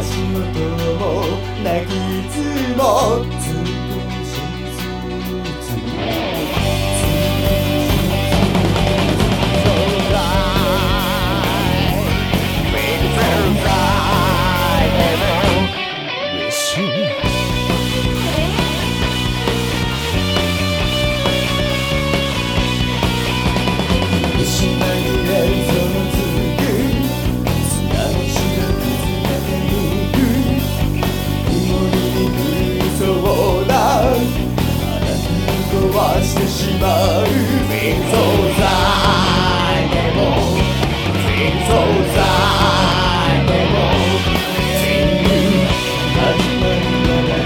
足元もなくつも壊してしまう人造剤でも人造剤でも全部始まりなら